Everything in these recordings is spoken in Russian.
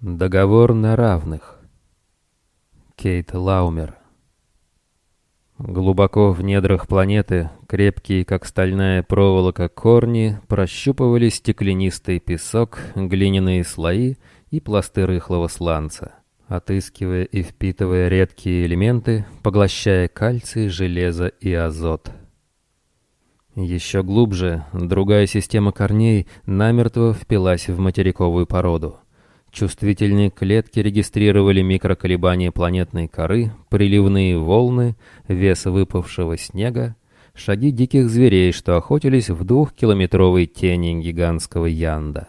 Договор на равных. Кейт Лаумер. Глубоко в недрах планеты, крепкие, как стальная проволока, корни прощупывали стеклянистый песок, глиняные слои и пласты рыхлого сланца, отыскивая и впитывая редкие элементы, поглощая кальций, железо и азот. Еще глубже другая система корней намертво впилась в материковую породу — Чувствительные клетки регистрировали микроколебания планетной коры, приливные волны, вес выпавшего снега, шаги диких зверей, что охотились в двухкилометровой тени гигантского янда.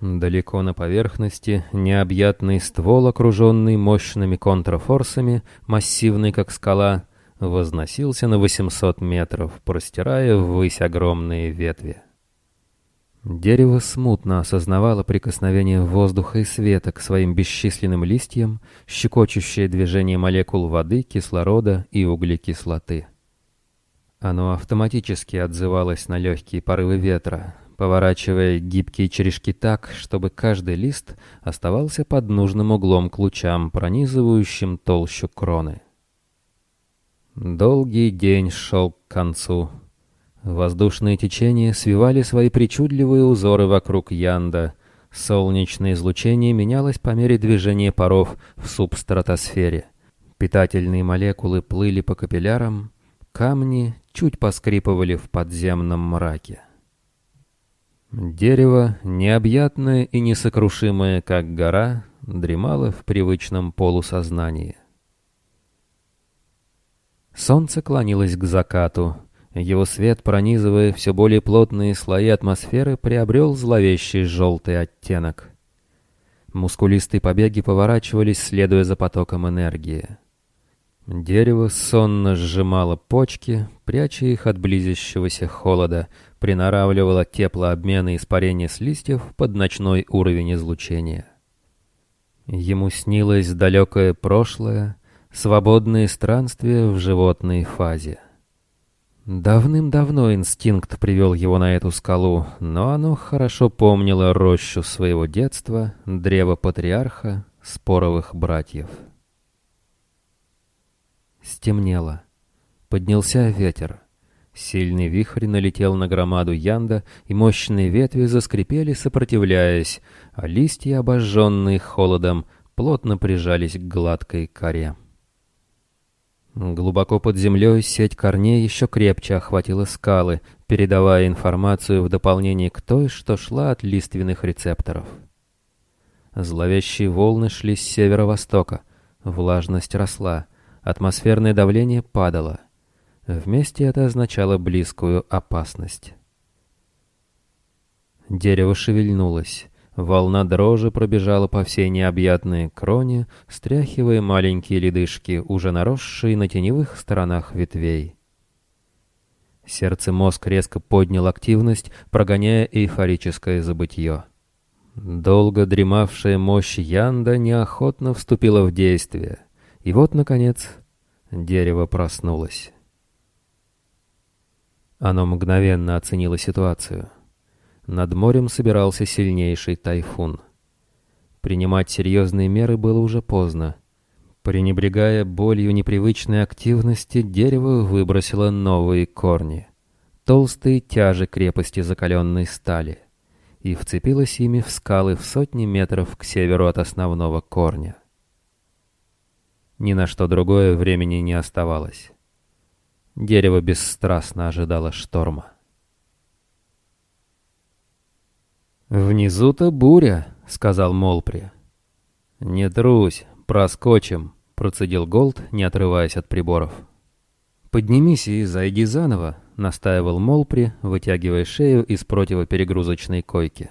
Далеко на поверхности необъятный ствол, окруженный мощными контрафорсами, массивный как скала, возносился на 800 метров, простирая ввысь огромные ветви. Дерево смутно осознавало прикосновение воздуха и света к своим бесчисленным листьям, щекочущее движение молекул воды, кислорода и углекислоты. Оно автоматически отзывалось на легкие порывы ветра, поворачивая гибкие черешки так, чтобы каждый лист оставался под нужным углом к лучам, пронизывающим толщу кроны. Долгий день шел к концу — Воздушные течения свивали свои причудливые узоры вокруг Янда. Солнечное излучение менялось по мере движения паров в субстратосфере. Питательные молекулы плыли по капиллярам, камни чуть поскрипывали в подземном мраке. Дерево, необъятное и несокрушимое, как гора, дремало в привычном полусознании. Солнце клонилось к закату — его свет, пронизывая все более плотные слои атмосферы, приобрел зловещий желтый оттенок. Мускулистые побеги поворачивались, следуя за потоком энергии. Дерево сонно сжимало почки, пряча их от близящегося холода, приноравливало теплообмен и испарение с листьев под ночной уровень излучения. Ему снилось далекое прошлое, свободные странствия в животной фазе. Давным-давно инстинкт привел его на эту скалу, но оно хорошо помнило рощу своего детства, древо патриарха, споровых братьев. Стемнело. Поднялся ветер. Сильный вихрь налетел на громаду янда, и мощные ветви заскрипели, сопротивляясь, а листья, обожженные холодом, плотно прижались к гладкой коре. Глубоко под землей сеть корней еще крепче охватила скалы, передавая информацию в дополнение к той, что шла от лиственных рецепторов. Зловещие волны шли с северо-востока. Влажность росла, атмосферное давление падало. Вместе это означало близкую опасность. Дерево шевельнулось. Волна дрожи пробежала по всей необъятной кроне, стряхивая маленькие ледышки, уже наросшие на теневых сторонах ветвей. Сердце мозг резко поднял активность, прогоняя эйфорическое забытье. Долго дремавшая мощь Янда неохотно вступила в действие. И вот, наконец, дерево проснулось. Оно мгновенно оценило ситуацию — над морем собирался сильнейший тайфун. Принимать серьезные меры было уже поздно. Пренебрегая болью непривычной активности, дерево выбросило новые корни. Толстые тяжи крепости закаленной стали. И вцепилось ими в скалы в сотни метров к северу от основного корня. Ни на что другое времени не оставалось. Дерево бесстрастно ожидало шторма. «Внизу-то буря», — сказал Молпри. «Не трусь, проскочим», — процедил Голд, не отрываясь от приборов. «Поднимись и зайди заново», — настаивал Молпри, вытягивая шею из противоперегрузочной койки.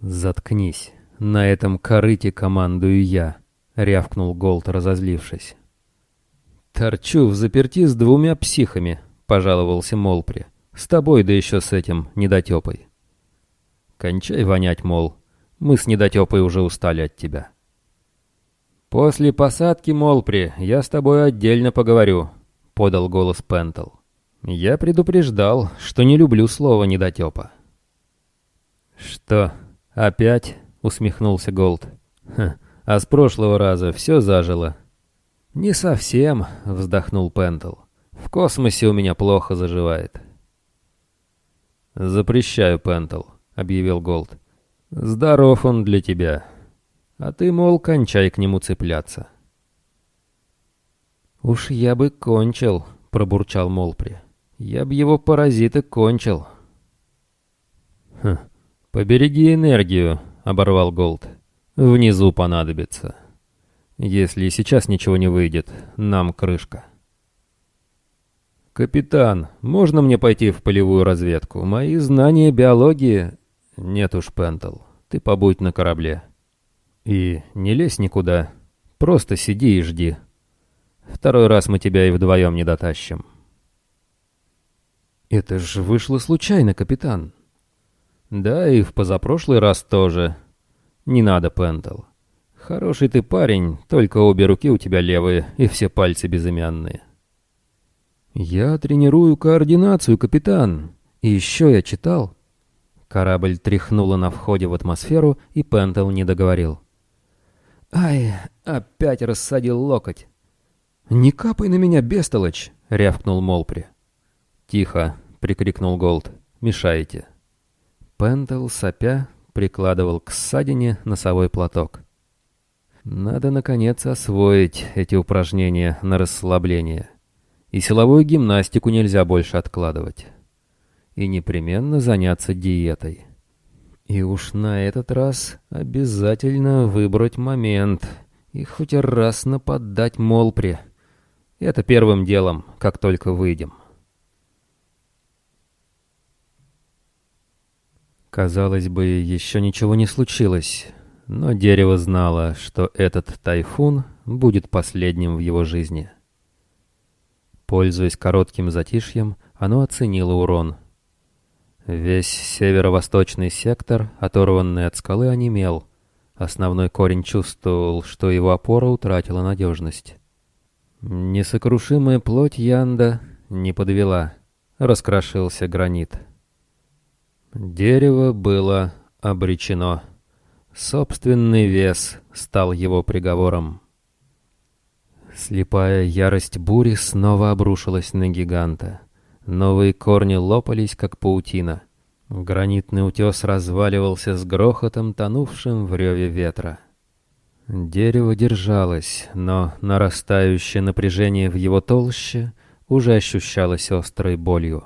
«Заткнись, на этом корыте командую я», — рявкнул Голд, разозлившись. «Торчу в заперти с двумя психами», — пожаловался Молпри. «С тобой, да еще с этим недотепой». Кончай вонять, мол, мы с недотёпой уже устали от тебя. «После посадки, Молпри, я с тобой отдельно поговорю», — подал голос Пентл. «Я предупреждал, что не люблю слова недотёпа. «Что, опять?» — усмехнулся Голд. «Ха, а с прошлого раза всё зажило». «Не совсем», — вздохнул Пентл. «В космосе у меня плохо заживает». «Запрещаю, Пентл», — объявил Голд. «Здоров он для тебя. А ты, мол, кончай к нему цепляться». «Уж я бы кончил», — пробурчал Молпри. «Я б его паразиты кончил». «Хм, побереги энергию», — оборвал Голд. «Внизу понадобится. Если сейчас ничего не выйдет, нам крышка». «Капитан, можно мне пойти в полевую разведку? Мои знания биологии...» «Нет уж, Пентл, ты побудь на корабле. И не лезь никуда, просто сиди и жди. Второй раз мы тебя и вдвоем не дотащим». «Это же вышло случайно, капитан». «Да, и в позапрошлый раз тоже. Не надо, Пентл. Хороший ты парень, только обе руки у тебя левые и все пальцы безымянные». «Я тренирую координацию, капитан. И еще я читал, Корабль тряхнуло на входе в атмосферу, и Пентел не договорил. «Ай, опять рассадил локоть!» «Не капай на меня, бестолочь!» — рявкнул Молпри. «Тихо!» — прикрикнул Голд. «Мешаете!» Пентел, сопя, прикладывал к ссадине носовой платок. Надо, наконец, освоить эти упражнения на расслабление. И силовую гимнастику нельзя больше откладывать и непременно заняться диетой. И уж на этот раз обязательно выбрать момент и хоть раз нападать Молпре. Это первым делом, как только выйдем. Казалось бы, еще ничего не случилось, но дерево знало, что этот тайфун будет последним в его жизни. Пользуясь коротким затишьем, оно оценило урон — Весь северо-восточный сектор, оторванный от скалы, онемел. Основной корень чувствовал, что его опора утратила надежность. Несокрушимая плоть Янда не подвела. Раскрошился гранит. Дерево было обречено. Собственный вес стал его приговором. Слепая ярость бури снова обрушилась на гиганта. Новые корни лопались, как паутина. Гранитный утес разваливался с грохотом, тонувшим в реве ветра. Дерево держалось, но нарастающее напряжение в его толще уже ощущалось острой болью.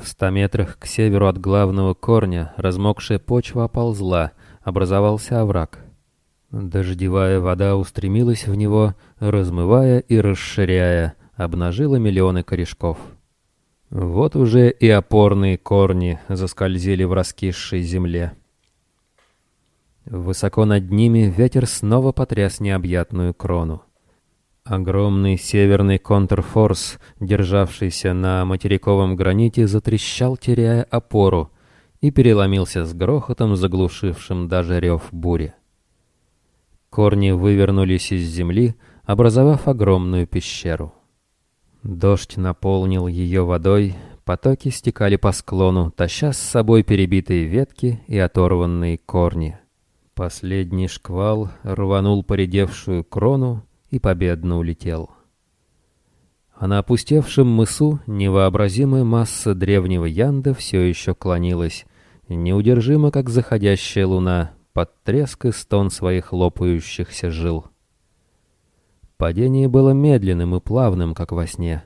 В ста метрах к северу от главного корня размокшая почва оползла, образовался овраг. Дождевая вода устремилась в него, размывая и расширяя, обнажила миллионы корешков. Вот уже и опорные корни заскользили в раскисшей земле. Высоко над ними ветер снова потряс необъятную крону. Огромный северный контрфорс, державшийся на материковом граните, затрещал, теряя опору, и переломился с грохотом, заглушившим даже рев бури. Корни вывернулись из земли, образовав огромную пещеру. Дождь наполнил ее водой, потоки стекали по склону, таща с собой перебитые ветки и оторванные корни. Последний шквал рванул поредевшую крону и победно улетел. А на опустевшем мысу невообразимая масса древнего янда все еще клонилась, неудержимо, как заходящая луна, под треск и стон своих лопающихся жил. Падение было медленным и плавным, как во сне.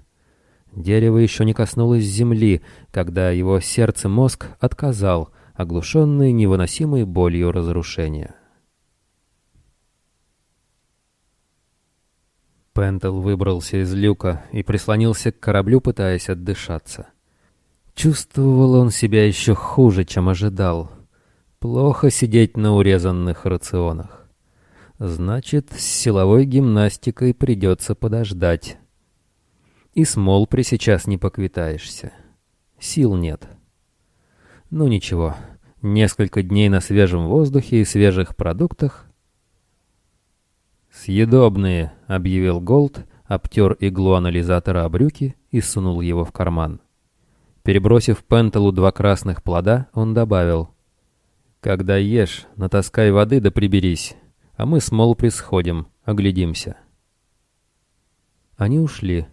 Дерево еще не коснулось земли, когда его сердце мозг отказал, оглушенный невыносимой болью разрушения. Пентел выбрался из люка и прислонился к кораблю, пытаясь отдышаться. Чувствовал он себя еще хуже, чем ожидал. Плохо сидеть на урезанных рационах. Значит, с силовой гимнастикой придется подождать. И с молпри сейчас не поквитаешься. Сил нет. Ну ничего, несколько дней на свежем воздухе и свежих продуктах. «Съедобные», — объявил Голд, обтер иглу анализатора о брюки и сунул его в карман. Перебросив Пентелу два красных плода, он добавил. «Когда ешь, натаскай воды да приберись а мы с Мол присходим, оглядимся. Они ушли.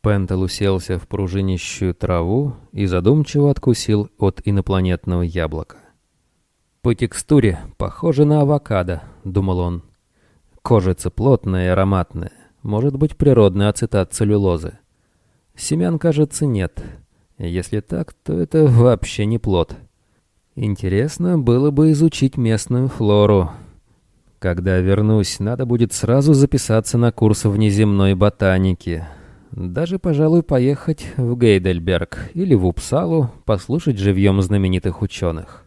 Пентел уселся в пружинищую траву и задумчиво откусил от инопланетного яблока. «По текстуре похоже на авокадо», — думал он. «Кожица плотная и ароматная. Может быть, природный ацетат целлюлозы. Семян, кажется, нет. Если так, то это вообще не плод. Интересно было бы изучить местную флору, когда вернусь, надо будет сразу записаться на курс внеземной ботаники. Даже, пожалуй, поехать в Гейдельберг или в Упсалу послушать живьем знаменитых ученых.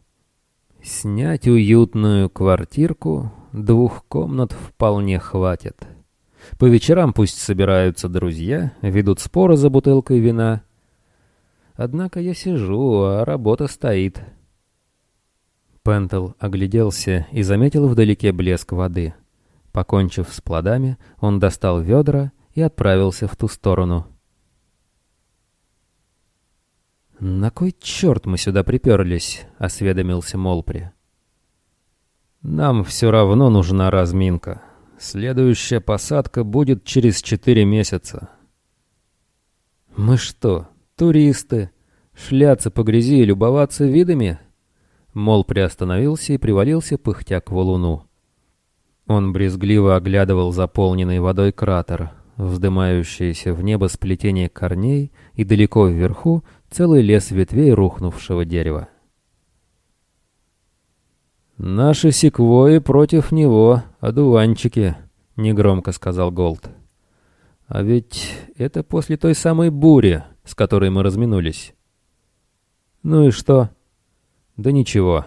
Снять уютную квартирку, двух комнат вполне хватит. По вечерам пусть собираются друзья, ведут споры за бутылкой вина. Однако я сижу, а работа стоит — Пентел огляделся и заметил вдалеке блеск воды. Покончив с плодами, он достал ведра и отправился в ту сторону. «На кой черт мы сюда приперлись?» — осведомился Молпри. «Нам все равно нужна разминка. Следующая посадка будет через четыре месяца». «Мы что, туристы? Шляться по грязи и любоваться видами?» Мол приостановился и привалился, пыхтя к валуну. Он брезгливо оглядывал заполненный водой кратер, вздымающееся в небо сплетение корней и далеко вверху целый лес ветвей рухнувшего дерева. «Наши секвои против него, одуванчики», — негромко сказал Голд. «А ведь это после той самой бури, с которой мы разминулись». «Ну и что?» Да ничего.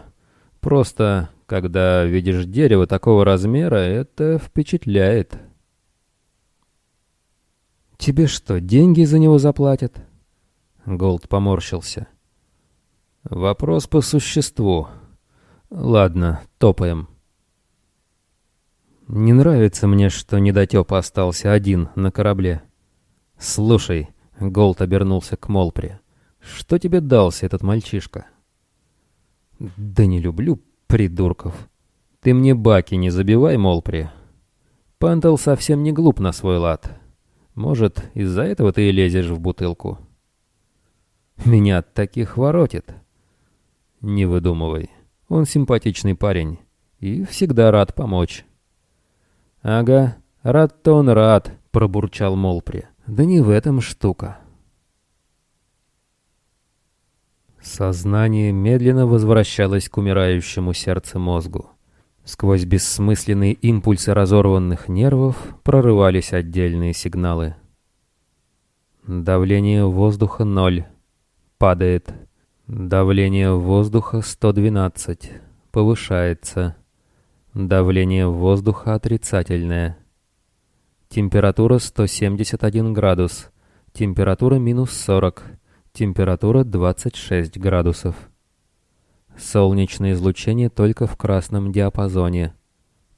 Просто, когда видишь дерево такого размера, это впечатляет. Тебе что, деньги за него заплатят? Голд поморщился. Вопрос по существу. Ладно, топаем. Не нравится мне, что недотепа остался один на корабле. Слушай, Голд обернулся к Молпре. Что тебе дался этот мальчишка? Да не люблю придурков. Ты мне баки не забивай, Молпри. Пантел совсем не глуп на свой лад. Может, из-за этого ты и лезешь в бутылку? Меня от таких воротит. Не выдумывай. Он симпатичный парень и всегда рад помочь. Ага, рад-то он рад, пробурчал Молпри. Да не в этом штука. Сознание медленно возвращалось к умирающему сердце мозгу. Сквозь бессмысленные импульсы разорванных нервов прорывались отдельные сигналы. Давление воздуха 0. Падает. Давление воздуха 112. Повышается. Давление воздуха отрицательное. Температура 171 градус. Температура минус 40. Температура 26 градусов. Солнечное излучение только в красном диапазоне,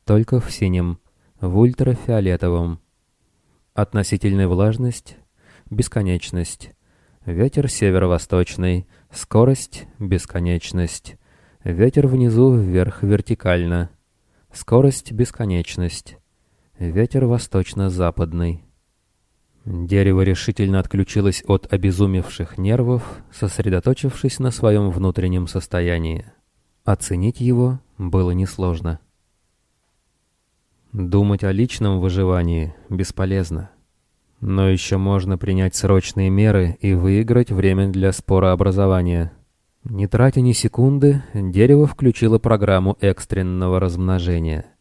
только в синем, в ультрафиолетовом. Относительная влажность – бесконечность. Ветер северо-восточный, скорость – бесконечность. Ветер внизу вверх вертикально, скорость – бесконечность. Ветер восточно-западный. Дерево решительно отключилось от обезумевших нервов, сосредоточившись на своем внутреннем состоянии. Оценить его было несложно. Думать о личном выживании бесполезно. Но еще можно принять срочные меры и выиграть время для спорообразования. Не тратя ни секунды, дерево включило программу экстренного размножения —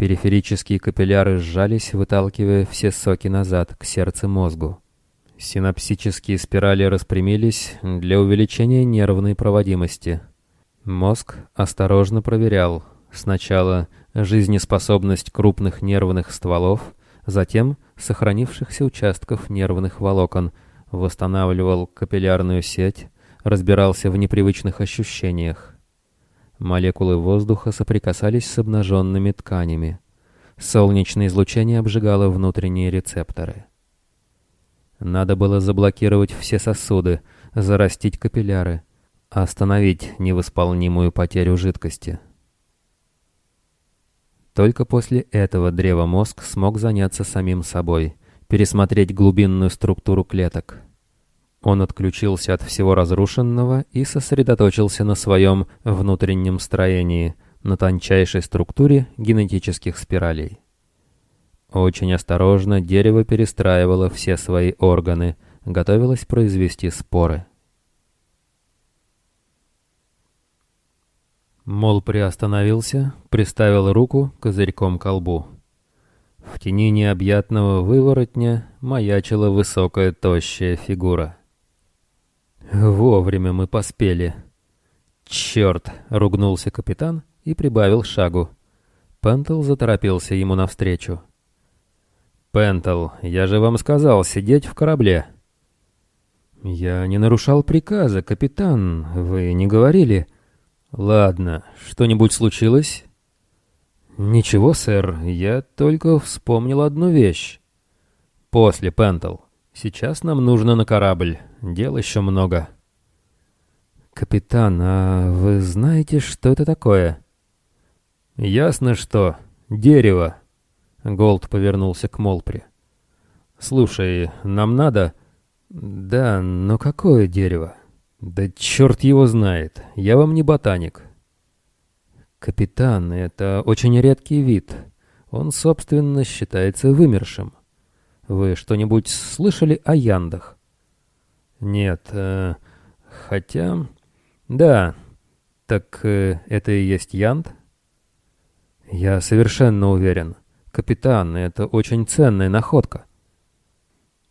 Периферические капилляры сжались, выталкивая все соки назад, к сердцу мозгу. Синапсические спирали распрямились для увеличения нервной проводимости. Мозг осторожно проверял сначала жизнеспособность крупных нервных стволов, затем сохранившихся участков нервных волокон, восстанавливал капиллярную сеть, разбирался в непривычных ощущениях. Молекулы воздуха соприкасались с обнаженными тканями. Солнечное излучение обжигало внутренние рецепторы. Надо было заблокировать все сосуды, зарастить капилляры, остановить невосполнимую потерю жидкости. Только после этого древо мозг смог заняться самим собой, пересмотреть глубинную структуру клеток — он отключился от всего разрушенного и сосредоточился на своем внутреннем строении, на тончайшей структуре генетических спиралей. Очень осторожно дерево перестраивало все свои органы, готовилось произвести споры. Мол приостановился, приставил руку козырьком к колбу. В тени необъятного выворотня маячила высокая тощая фигура — Вовремя мы поспели. Черт, ругнулся капитан и прибавил шагу. Пентл заторопился ему навстречу. «Пентл, я же вам сказал сидеть в корабле». «Я не нарушал приказа, капитан, вы не говорили». «Ладно, что-нибудь случилось?» «Ничего, сэр, я только вспомнил одну вещь». «После, Пентл». Сейчас нам нужно на корабль. Дел еще много. Капитан, а вы знаете, что это такое? Ясно, что. Дерево. Голд повернулся к Молпре. Слушай, нам надо... Да, но какое дерево? Да черт его знает. Я вам не ботаник. Капитан, это очень редкий вид. Он, собственно, считается вымершим. Вы что-нибудь слышали о яндах? Нет, э, хотя... Да, так э, это и есть янд? Я совершенно уверен. Капитан, это очень ценная находка.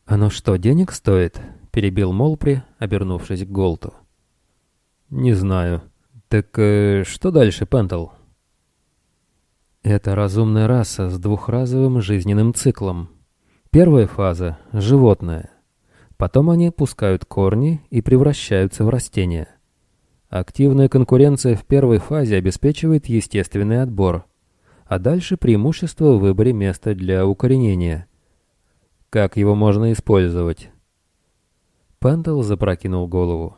Оно что, денег стоит? Перебил Молпри, обернувшись к Голту. Не знаю. Так э, что дальше, Пентл? Это разумная раса с двухразовым жизненным циклом, Первая фаза – животное. Потом они пускают корни и превращаются в растения. Активная конкуренция в первой фазе обеспечивает естественный отбор, а дальше преимущество в выборе места для укоренения. Как его можно использовать? Пентл запрокинул голову.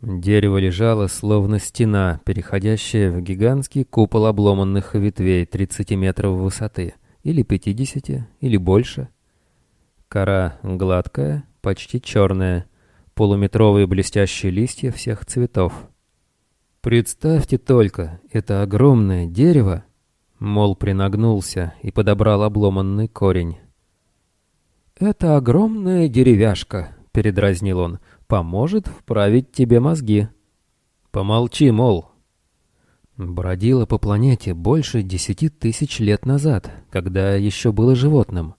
Дерево лежало словно стена, переходящая в гигантский купол обломанных ветвей 30 метров высоты, или 50, или больше – Кора гладкая, почти черная, полуметровые блестящие листья всех цветов. Представьте только, это огромное дерево. Мол принагнулся и подобрал обломанный корень. «Это огромная деревяшка», — передразнил он, — «поможет вправить тебе мозги». «Помолчи, мол», бродила по планете больше десяти тысяч лет назад, когда еще было животным.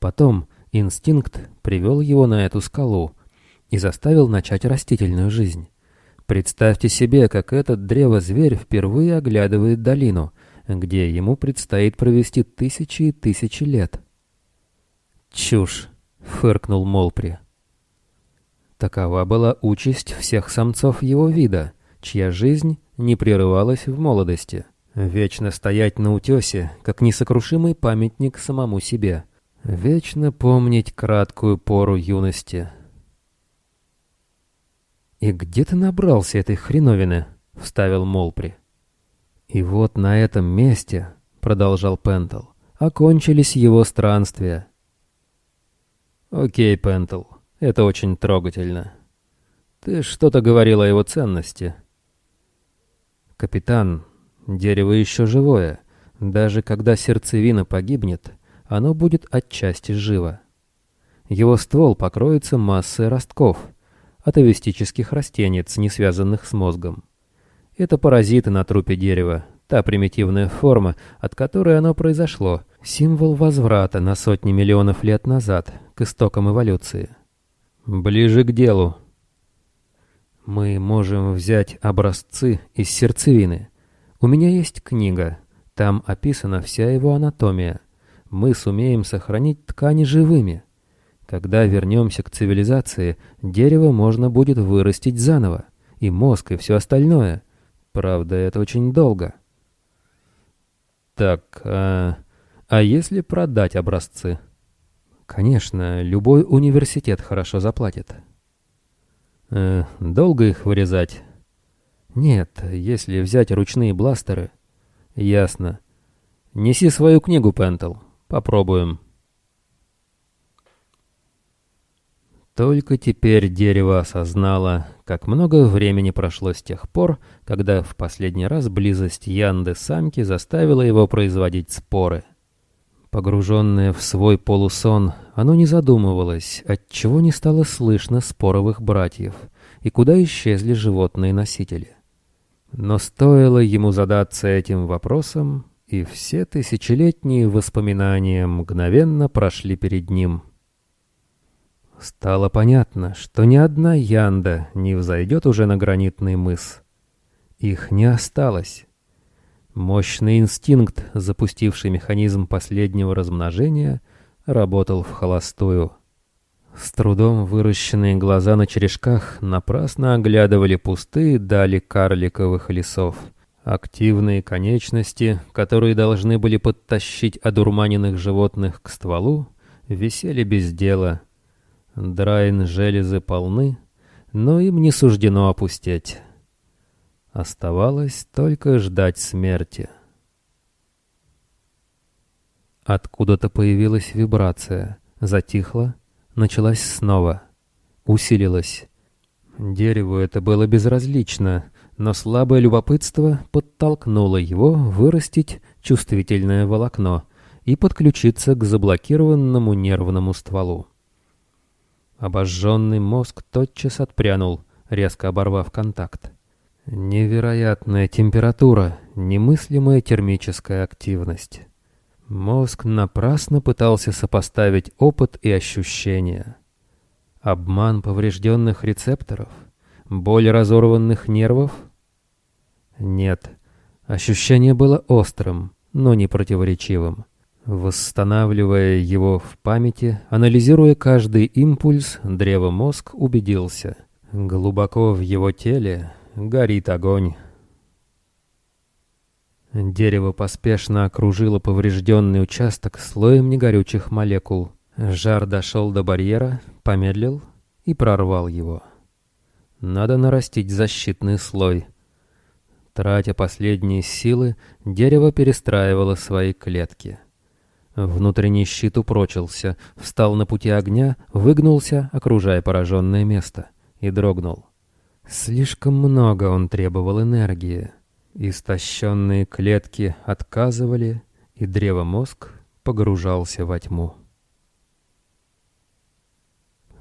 Потом Инстинкт привел его на эту скалу и заставил начать растительную жизнь. Представьте себе, как этот древозверь впервые оглядывает долину, где ему предстоит провести тысячи и тысячи лет. «Чушь!» — фыркнул Молпри. Такова была участь всех самцов его вида, чья жизнь не прерывалась в молодости. Вечно стоять на утесе, как несокрушимый памятник самому себе — Вечно помнить краткую пору юности. «И где ты набрался этой хреновины?» — вставил Молпри. «И вот на этом месте», — продолжал Пентл, — «окончились его странствия». «Окей, Пентл, это очень трогательно. Ты что-то говорил о его ценности». «Капитан, дерево еще живое. Даже когда сердцевина погибнет, оно будет отчасти живо. Его ствол покроется массой ростков, атовистических растениц, не связанных с мозгом. Это паразиты на трупе дерева, та примитивная форма, от которой оно произошло, символ возврата на сотни миллионов лет назад к истокам эволюции. Ближе к делу. Мы можем взять образцы из сердцевины. У меня есть книга, там описана вся его анатомия мы сумеем сохранить ткани живыми. Когда вернемся к цивилизации, дерево можно будет вырастить заново, и мозг, и все остальное. Правда, это очень долго. Так, а, а если продать образцы? Конечно, любой университет хорошо заплатит. Э, долго их вырезать? Нет, если взять ручные бластеры... Ясно. Неси свою книгу, Пентл. Попробуем. Только теперь дерево осознало, как много времени прошло с тех пор, когда в последний раз близость Янды-самки заставила его производить споры. Погруженное в свой полусон, оно не задумывалось, отчего не стало слышно споровых братьев и куда исчезли животные-носители. Но стоило ему задаться этим вопросом, и все тысячелетние воспоминания мгновенно прошли перед ним. Стало понятно, что ни одна янда не взойдет уже на гранитный мыс. Их не осталось. Мощный инстинкт, запустивший механизм последнего размножения, работал в холостую. С трудом выращенные глаза на черешках напрасно оглядывали пустые дали карликовых лесов. Активные конечности, которые должны были подтащить одурманенных животных к стволу, висели без дела. Драйн железы полны, но им не суждено опустеть. Оставалось только ждать смерти. Откуда-то появилась вибрация, затихла, началась снова, усилилась. Дереву это было безразлично, но слабое любопытство подтолкнуло его вырастить чувствительное волокно и подключиться к заблокированному нервному стволу. Обожженный мозг тотчас отпрянул, резко оборвав контакт. Невероятная температура, немыслимая термическая активность. Мозг напрасно пытался сопоставить опыт и ощущения. Обман поврежденных рецепторов, боль разорванных нервов — нет. Ощущение было острым, но не противоречивым. Восстанавливая его в памяти, анализируя каждый импульс, древо мозг убедился. Глубоко в его теле горит огонь. Дерево поспешно окружило поврежденный участок слоем негорючих молекул. Жар дошел до барьера, помедлил и прорвал его. Надо нарастить защитный слой — Тратя последние силы, дерево перестраивало свои клетки. Внутренний щит упрочился, встал на пути огня, выгнулся, окружая пораженное место, и дрогнул. Слишком много он требовал энергии. Истощенные клетки отказывали, и древомозг погружался во тьму.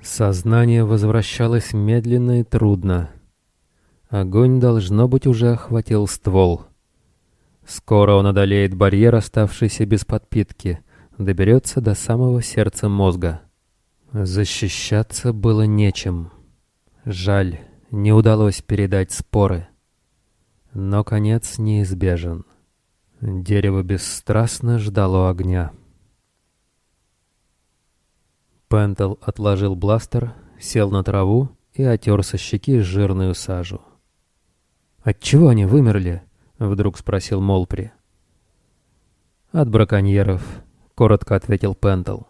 Сознание возвращалось медленно и трудно, Огонь, должно быть, уже охватил ствол. Скоро он одолеет барьер, оставшийся без подпитки, доберется до самого сердца мозга. Защищаться было нечем. Жаль, не удалось передать споры. Но конец неизбежен. Дерево бесстрастно ждало огня. Пентел отложил бластер, сел на траву и отер со щеки жирную сажу. «Отчего они вымерли?» — вдруг спросил Молпри. «От браконьеров», — коротко ответил Пентл.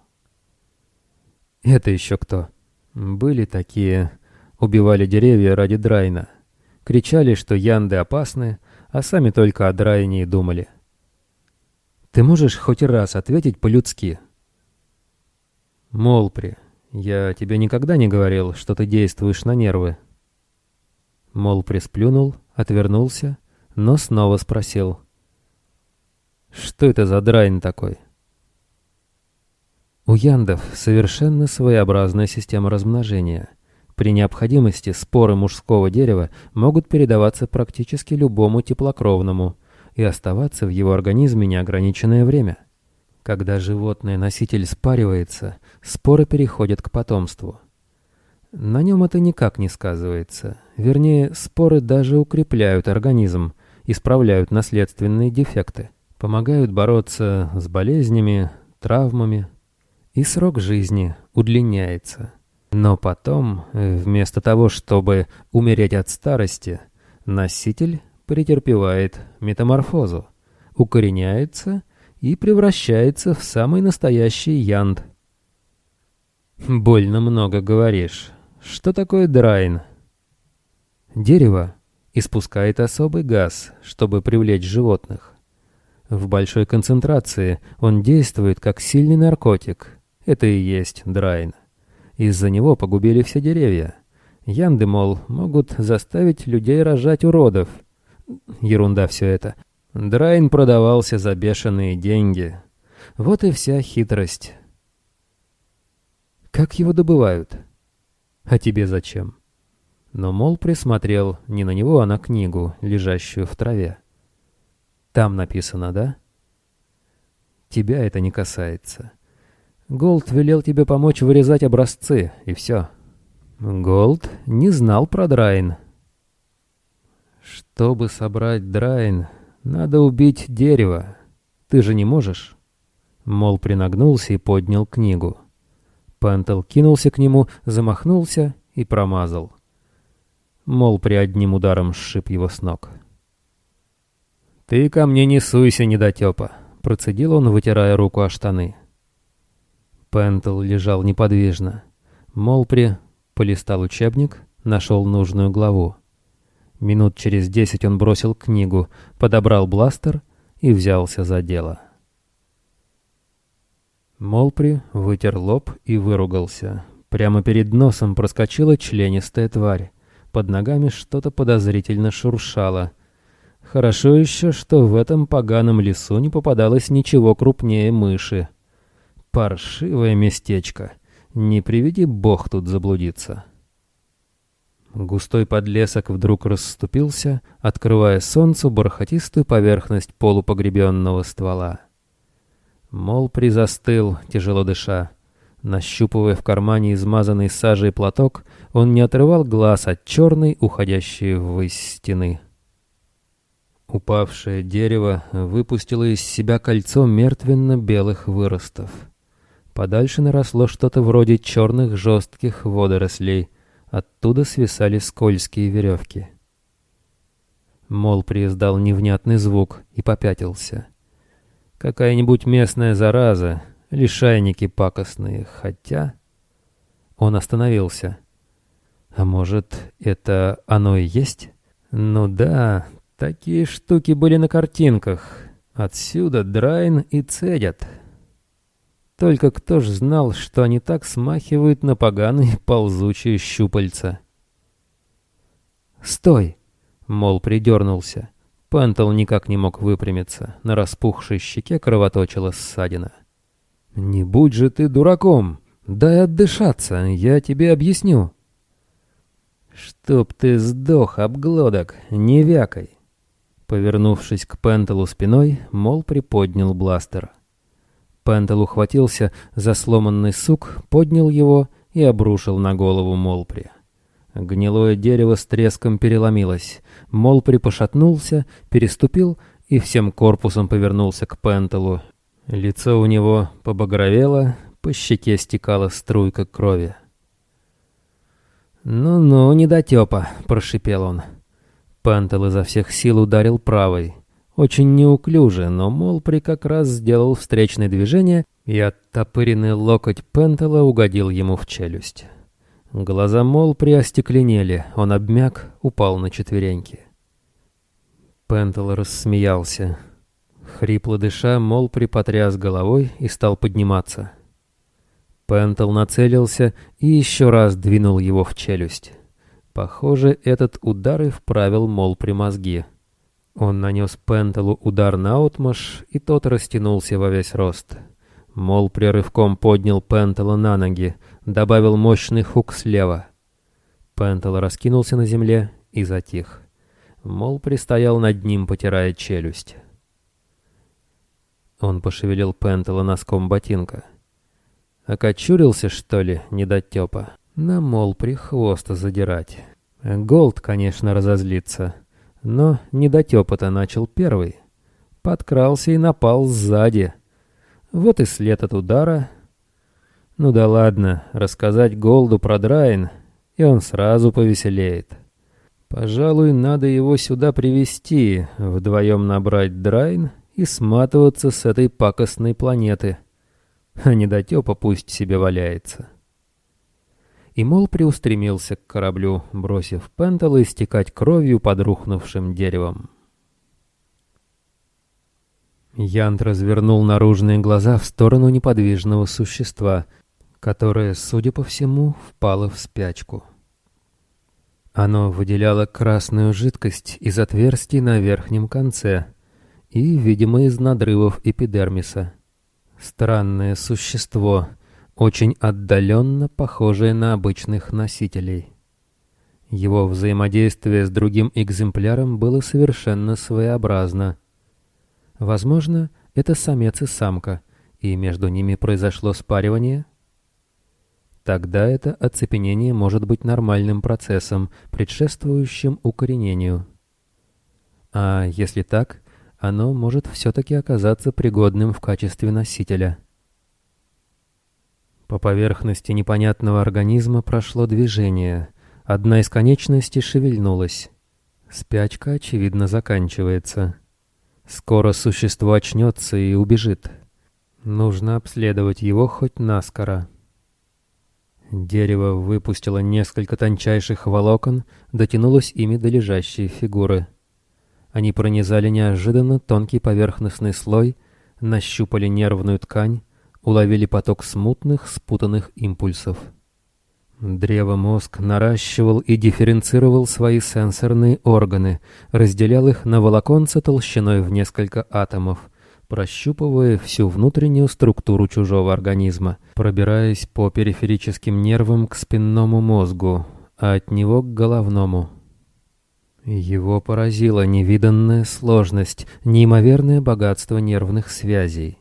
«Это еще кто?» «Были такие. Убивали деревья ради Драйна. Кричали, что янды опасны, а сами только о Драйне и думали». «Ты можешь хоть раз ответить по-людски?» «Молпри, я тебе никогда не говорил, что ты действуешь на нервы». Молпри сплюнул отвернулся, но снова спросил. «Что это за драйн такой?» У яндов совершенно своеобразная система размножения. При необходимости споры мужского дерева могут передаваться практически любому теплокровному и оставаться в его организме неограниченное время. Когда животное-носитель спаривается, споры переходят к потомству – на нем это никак не сказывается. Вернее, споры даже укрепляют организм, исправляют наследственные дефекты, помогают бороться с болезнями, травмами. И срок жизни удлиняется. Но потом, вместо того, чтобы умереть от старости, носитель претерпевает метаморфозу, укореняется и превращается в самый настоящий янд. «Больно много говоришь», что такое драйн? Дерево испускает особый газ, чтобы привлечь животных. В большой концентрации он действует как сильный наркотик. Это и есть драйн. Из-за него погубили все деревья. Янды, мол, могут заставить людей рожать уродов. Ерунда все это. Драйн продавался за бешеные деньги. Вот и вся хитрость. Как его добывают? А тебе зачем? Но Молпри смотрел не на него, а на книгу, лежащую в траве. Там написано, да? Тебя это не касается. Голд велел тебе помочь вырезать образцы, и все. Голд не знал про Драйн. Чтобы собрать Драйн, надо убить дерево. Ты же не можешь? Мол, принагнулся и поднял книгу. Пентел кинулся к нему, замахнулся и промазал. Мол, при одним ударом сшиб его с ног. «Ты ко мне не суйся, недотепа!» — процедил он, вытирая руку о штаны. Пентл лежал неподвижно. Молпри полистал учебник, нашел нужную главу. Минут через десять он бросил книгу, подобрал бластер и взялся за дело. Молпри вытер лоб и выругался. Прямо перед носом проскочила членистая тварь. Под ногами что-то подозрительно шуршало. Хорошо еще, что в этом поганом лесу не попадалось ничего крупнее мыши. Паршивое местечко. Не приведи бог тут заблудиться. Густой подлесок вдруг расступился, открывая солнцу бархатистую поверхность полупогребенного ствола. Мол, призастыл, тяжело дыша. Нащупывая в кармане измазанный сажей платок, он не отрывал глаз от черной, уходящей ввысь стены. Упавшее дерево выпустило из себя кольцо мертвенно-белых выростов. Подальше наросло что-то вроде черных жестких водорослей. Оттуда свисали скользкие веревки. Мол прииздал невнятный звук и попятился. Какая-нибудь местная зараза, лишайники пакостные, хотя... Он остановился. А может, это оно и есть? Ну да, такие штуки были на картинках. Отсюда Драйн и цедят. Только кто ж знал, что они так смахивают на поганые ползучие щупальца? «Стой!» — Мол придернулся. Пантел никак не мог выпрямиться, на распухшей щеке кровоточила ссадина. «Не будь же ты дураком! Дай отдышаться, я тебе объясню!» «Чтоб ты сдох, обглодок, не вякой!» Повернувшись к Пентелу спиной, Мол приподнял бластер. Пентел ухватился за сломанный сук, поднял его и обрушил на голову Молпри. Гнилое дерево с треском переломилось. Мол припошатнулся, переступил и всем корпусом повернулся к Пентелу. Лицо у него побагровело, по щеке стекала струйка крови. «Ну-ну, недотепа!» — прошипел он. Пентел изо всех сил ударил правой. Очень неуклюже, но Молпри как раз сделал встречное движение, и оттопыренный локоть Пентела угодил ему в челюсть. Глаза Мол приостекленели, он обмяк, упал на четвереньки. Пентл рассмеялся. Хрипло дыша, Мол припотряс головой и стал подниматься. Пентл нацелился и еще раз двинул его в челюсть. Похоже, этот удар и вправил Мол при мозги. Он нанес Пентелу удар на отмаш, и тот растянулся во весь рост. Мол прерывком поднял Пентела на ноги, добавил мощный хук слева. Пентел раскинулся на земле и затих. Мол, пристоял над ним, потирая челюсть. Он пошевелил Пентела носком ботинка. Окочурился, что ли, недотепа? На Молпри хвост задирать. Голд, конечно, разозлится. Но недотепа-то начал первый. Подкрался и напал сзади. Вот и след от удара, ну да ладно, рассказать Голду про Драйн, и он сразу повеселеет. Пожалуй, надо его сюда привести, вдвоем набрать Драйн и сматываться с этой пакостной планеты. А недотепа пусть себе валяется. И Мол приустремился к кораблю, бросив Пентала истекать кровью под рухнувшим деревом. Янт развернул наружные глаза в сторону неподвижного существа, которое, судя по всему, впало в спячку. Оно выделяло красную жидкость из отверстий на верхнем конце и, видимо, из надрывов эпидермиса. Странное существо, очень отдаленно похожее на обычных носителей. Его взаимодействие с другим экземпляром было совершенно своеобразно. Возможно, это самец и самка, и между ними произошло спаривание — Тогда это оцепенение может быть нормальным процессом, предшествующим укоренению. А если так, оно может все-таки оказаться пригодным в качестве носителя. По поверхности непонятного организма прошло движение. Одна из конечностей шевельнулась. Спячка, очевидно, заканчивается. Скоро существо очнется и убежит. Нужно обследовать его хоть наскоро. Дерево выпустило несколько тончайших волокон, дотянулось ими до лежащей фигуры. Они пронизали неожиданно тонкий поверхностный слой, нащупали нервную ткань, уловили поток смутных, спутанных импульсов. Древо мозг наращивал и дифференцировал свои сенсорные органы, разделял их на волоконца толщиной в несколько атомов — прощупывая всю внутреннюю структуру чужого организма, пробираясь по периферическим нервам к спинному мозгу, а от него к головному. Его поразила невиданная сложность, неимоверное богатство нервных связей.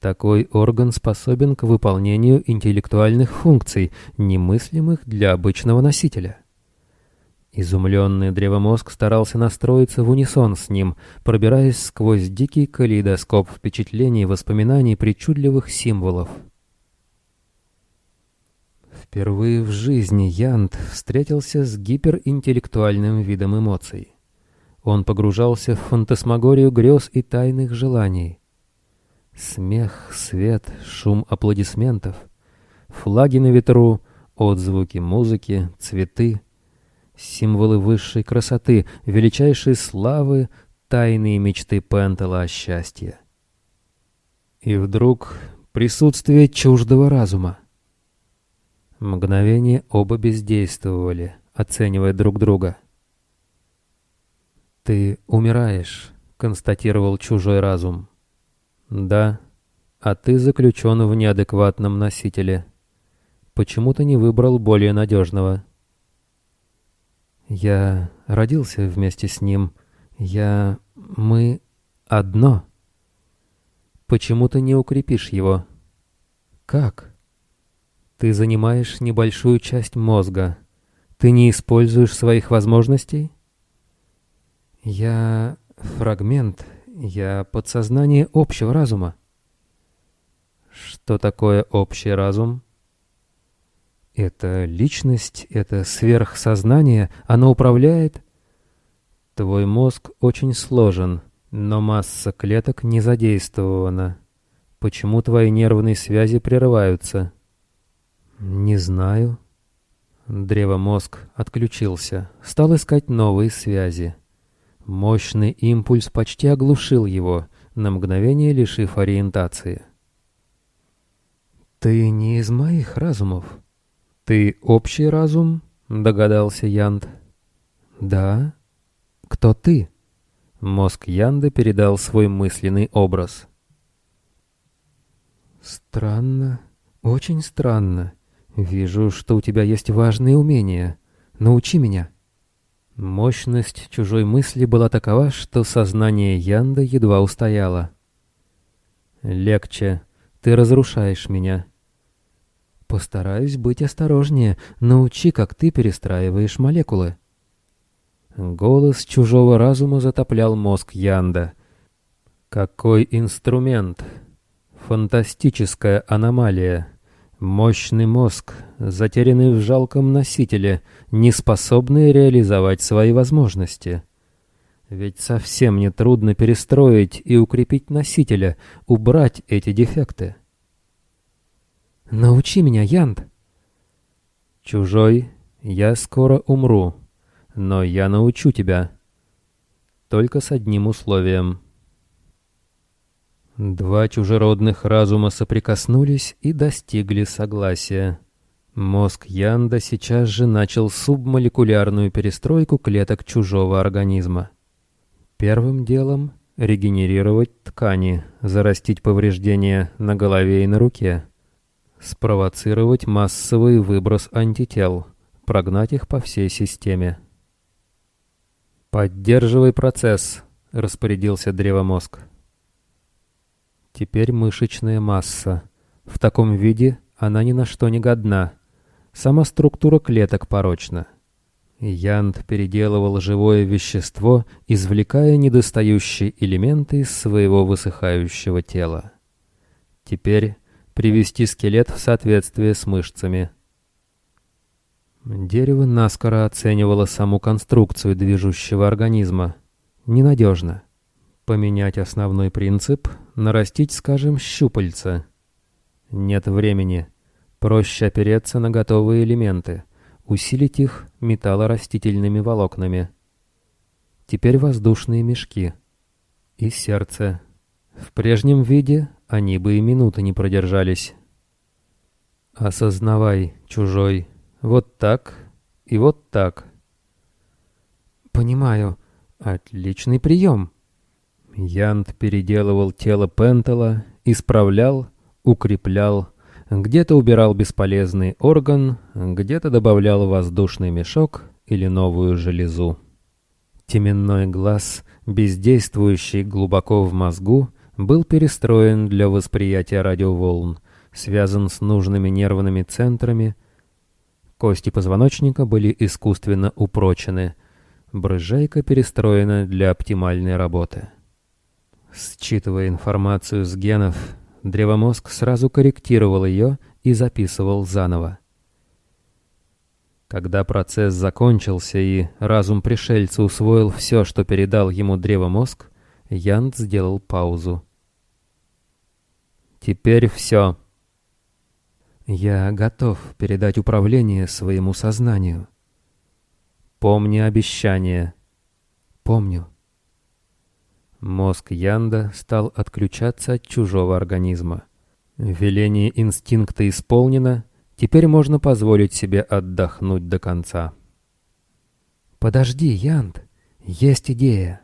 Такой орган способен к выполнению интеллектуальных функций, немыслимых для обычного носителя. Изумленный древомозг старался настроиться в унисон с ним, пробираясь сквозь дикий калейдоскоп впечатлений, и воспоминаний, причудливых символов. Впервые в жизни Янт встретился с гиперинтеллектуальным видом эмоций. Он погружался в фантасмагорию грез и тайных желаний. Смех, свет, шум аплодисментов, флаги на ветру, отзвуки музыки, цветы — Символы высшей красоты, величайшей славы, тайные мечты Пентела о счастье. И вдруг присутствие чуждого разума. Мгновение оба бездействовали, оценивая друг друга. «Ты умираешь», — констатировал чужой разум. «Да, а ты заключен в неадекватном носителе. Почему ты не выбрал более надежного?» Я родился вместе с ним. Я... мы... одно. Почему ты не укрепишь его? Как? Ты занимаешь небольшую часть мозга. Ты не используешь своих возможностей? Я фрагмент, я подсознание общего разума. Что такое общий разум? Это личность, это сверхсознание, оно управляет? Твой мозг очень сложен, но масса клеток не задействована. Почему твои нервные связи прерываются? Не знаю. Древомозг отключился, стал искать новые связи. Мощный импульс почти оглушил его, на мгновение лишив ориентации. «Ты не из моих разумов», «Ты общий разум?» — догадался Янд. «Да. Кто ты?» Мозг Янда передал свой мысленный образ. «Странно, очень странно. Вижу, что у тебя есть важные умения. Научи меня». Мощность чужой мысли была такова, что сознание Янда едва устояло. «Легче. Ты разрушаешь меня. Постараюсь быть осторожнее. Научи, как ты перестраиваешь молекулы. Голос чужого разума затоплял мозг Янда. Какой инструмент! Фантастическая аномалия. Мощный мозг, затерянный в жалком носителе, не способный реализовать свои возможности. Ведь совсем не трудно перестроить и укрепить носителя, убрать эти дефекты. Научи меня, Янд!» «Чужой, я скоро умру, но я научу тебя. Только с одним условием». Два чужеродных разума соприкоснулись и достигли согласия. Мозг Янда сейчас же начал субмолекулярную перестройку клеток чужого организма. Первым делом — регенерировать ткани, зарастить повреждения на голове и на руке — спровоцировать массовый выброс антител, прогнать их по всей системе. «Поддерживай процесс», — распорядился древомозг. Теперь мышечная масса. В таком виде она ни на что не годна. Сама структура клеток порочна. Янд переделывал живое вещество, извлекая недостающие элементы из своего высыхающего тела. Теперь привести скелет в соответствие с мышцами. Дерево наскоро оценивало саму конструкцию движущего организма. Ненадежно. Поменять основной принцип, нарастить, скажем, щупальца. Нет времени. Проще опереться на готовые элементы, усилить их металлорастительными волокнами. Теперь воздушные мешки. И сердце. В прежнем виде они бы и минуты не продержались. Осознавай, чужой, вот так и вот так. Понимаю. Отличный прием. Янд переделывал тело Пентела, исправлял, укреплял, где-то убирал бесполезный орган, где-то добавлял воздушный мешок или новую железу. Теменной глаз, бездействующий глубоко в мозгу, был перестроен для восприятия радиоволн, связан с нужными нервными центрами. Кости позвоночника были искусственно упрочены. Брыжайка перестроена для оптимальной работы. Считывая информацию с генов, древомозг сразу корректировал ее и записывал заново. Когда процесс закончился и разум пришельца усвоил все, что передал ему древомозг, Янд сделал паузу. Теперь все. Я готов передать управление своему сознанию. Помни обещание. Помню. Мозг Янда стал отключаться от чужого организма. Веление инстинкта исполнено, теперь можно позволить себе отдохнуть до конца. «Подожди, Янд, есть идея!»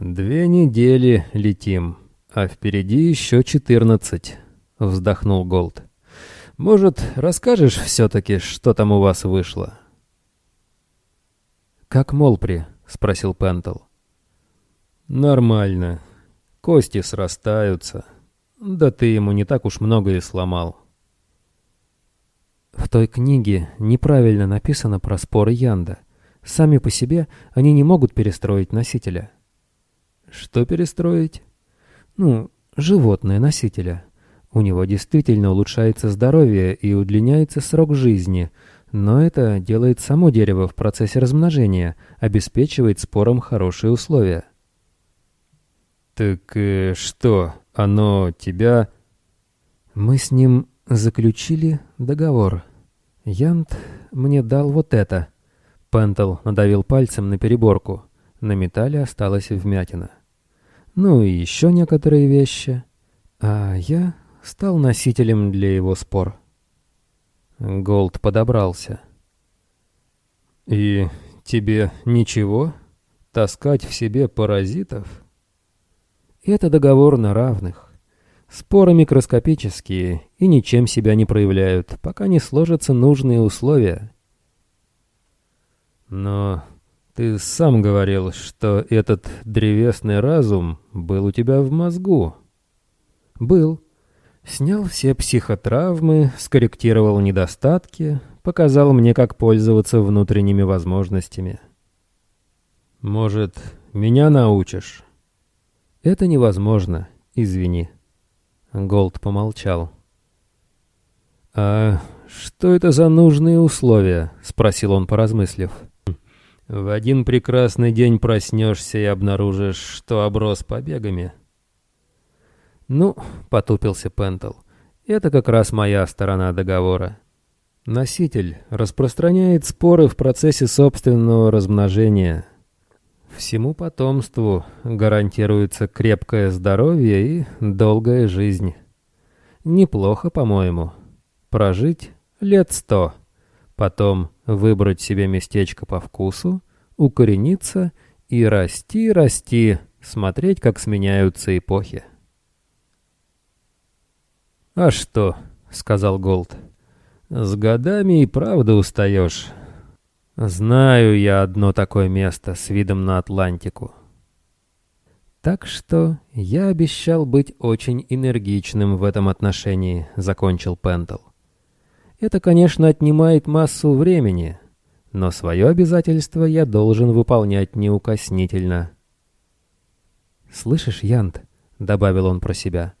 «Две недели летим, а впереди еще четырнадцать», — вздохнул Голд. «Может, расскажешь все-таки, что там у вас вышло?» «Как Молпри?» — спросил Пентл. «Нормально. Кости срастаются. Да ты ему не так уж много и сломал». В той книге неправильно написано про споры Янда. Сами по себе они не могут перестроить носителя. Что перестроить? Ну, животное носителя. У него действительно улучшается здоровье и удлиняется срок жизни, но это делает само дерево в процессе размножения, обеспечивает спорам хорошие условия. «Так э, что, оно тебя...» Мы с ним заключили договор. Янт мне дал вот это. Пентл надавил пальцем на переборку. На металле осталась вмятина ну и еще некоторые вещи. А я стал носителем для его спор. Голд подобрался. «И тебе ничего? Таскать в себе паразитов?» «Это договор на равных. Споры микроскопические и ничем себя не проявляют, пока не сложатся нужные условия». «Но ты сам говорил, что этот древесный разум был у тебя в мозгу. Был. Снял все психотравмы, скорректировал недостатки, показал мне, как пользоваться внутренними возможностями. Может, меня научишь? Это невозможно, извини. Голд помолчал. А что это за нужные условия? спросил он, поразмыслив. — в один прекрасный день проснешься и обнаружишь, что оброс побегами. Ну, потупился Пентл, это как раз моя сторона договора. Носитель распространяет споры в процессе собственного размножения. Всему потомству гарантируется крепкое здоровье и долгая жизнь. Неплохо, по-моему. Прожить лет сто, потом выбрать себе местечко по вкусу, укорениться и расти, расти, смотреть, как сменяются эпохи. «А что?» — сказал Голд. «С годами и правда устаешь. Знаю я одно такое место с видом на Атлантику». «Так что я обещал быть очень энергичным в этом отношении», — закончил Пентл. Это, конечно, отнимает массу времени, но свое обязательство я должен выполнять неукоснительно. «Слышишь, Янт?» — добавил он про себя.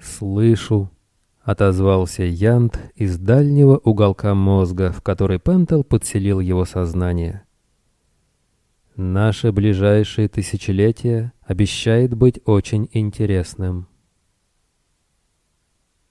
«Слышу», — отозвался Янт из дальнего уголка мозга, в который Пентел подселил его сознание. «Наше ближайшее тысячелетие обещает быть очень интересным».